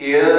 Yeah.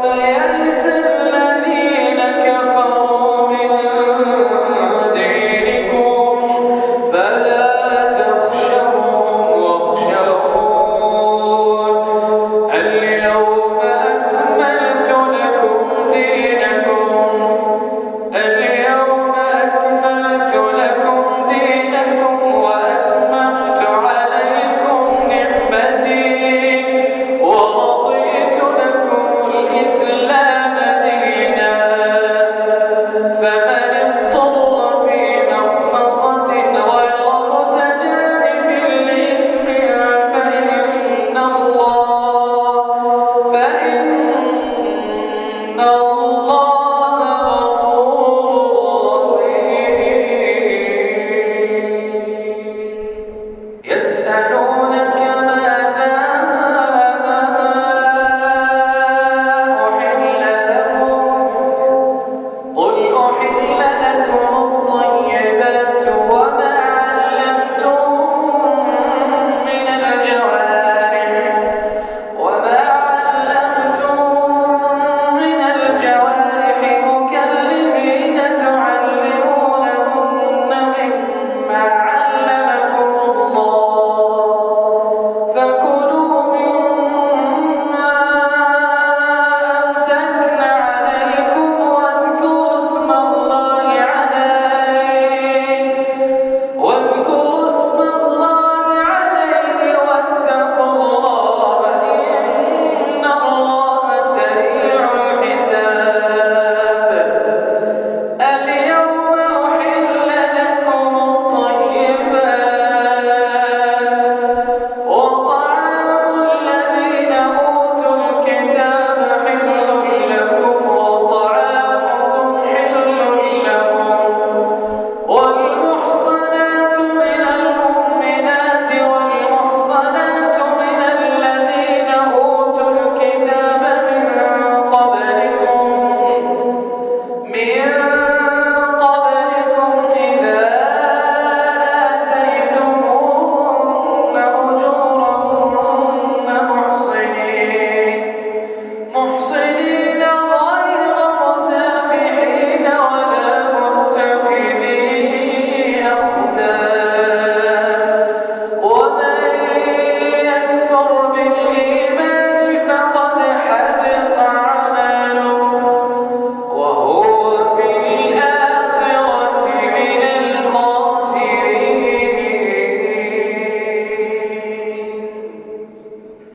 Know يعلمون